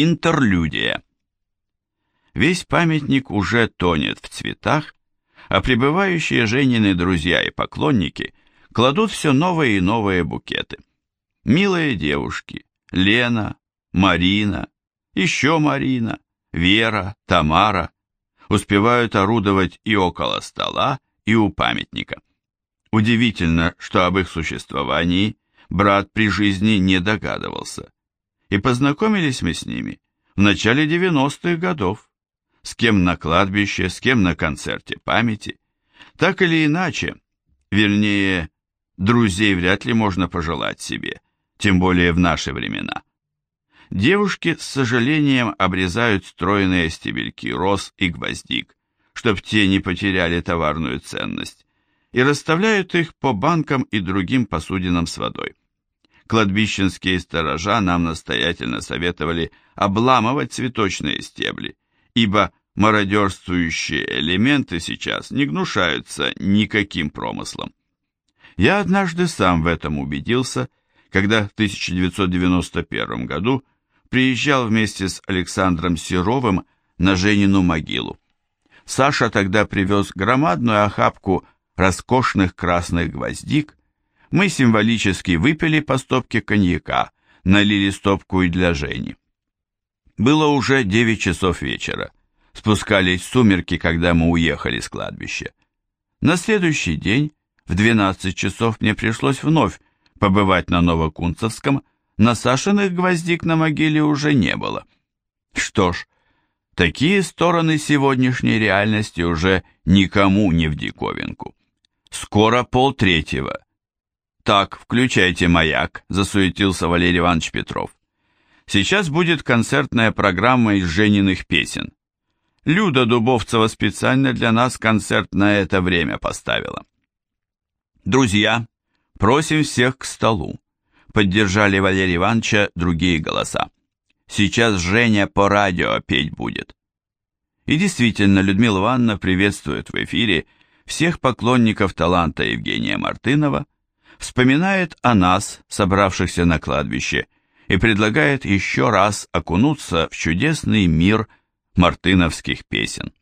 Интерлюдия. Весь памятник уже тонет в цветах, а прибывающие Женины друзья и поклонники кладут все новые и новые букеты. Милые девушки, Лена, Марина, еще Марина, Вера, Тамара успевают орудовать и около стола, и у памятника. Удивительно, что об их существовании брат при жизни не догадывался. И познакомились мы с ними в начале 90-х годов. С кем на кладбище, с кем на концерте памяти. Так или иначе, вернее, друзей вряд ли можно пожелать себе, тем более в наши времена. Девушки с сожалением обрезают стройные стебельки роз и гвоздик, чтоб те не потеряли товарную ценность, и расставляют их по банкам и другим посудинам с водой. Кладбищенские сторожа нам настоятельно советовали обламывать цветочные стебли, ибо мародерствующие элементы сейчас не гнушаются никаким промыслом. Я однажды сам в этом убедился, когда в 1991 году приезжал вместе с Александром Серовым на Женину могилу. Саша тогда привез громадную охапку роскошных красных гвоздик, мы символически выпили по стопке коньяка, налили стопку и для Жени. Было уже 9 часов вечера. Спускались сумерки, когда мы уехали с кладбища. На следующий день, в 12 часов, мне пришлось вновь побывать на Новокунцевском, на Сашиных гвоздик на могиле уже не было. Что ж, такие стороны сегодняшней реальности уже никому не в диковинку. Скоро полтретьего. Так, включайте маяк, засуетился Валерий Иванович Петров. Сейчас будет концертная программа из Жениных песен. Люда Дубовцева специально для нас концерт на это время поставила. Друзья, просим всех к столу поддержали Валерия Ивановича другие голоса. Сейчас Женя по радио петь будет. И действительно, Людмила Ивановна приветствует в эфире всех поклонников таланта Евгения Мартынова, вспоминает о нас, собравшихся на кладбище, и предлагает еще раз окунуться в чудесный мир мартыновских песен.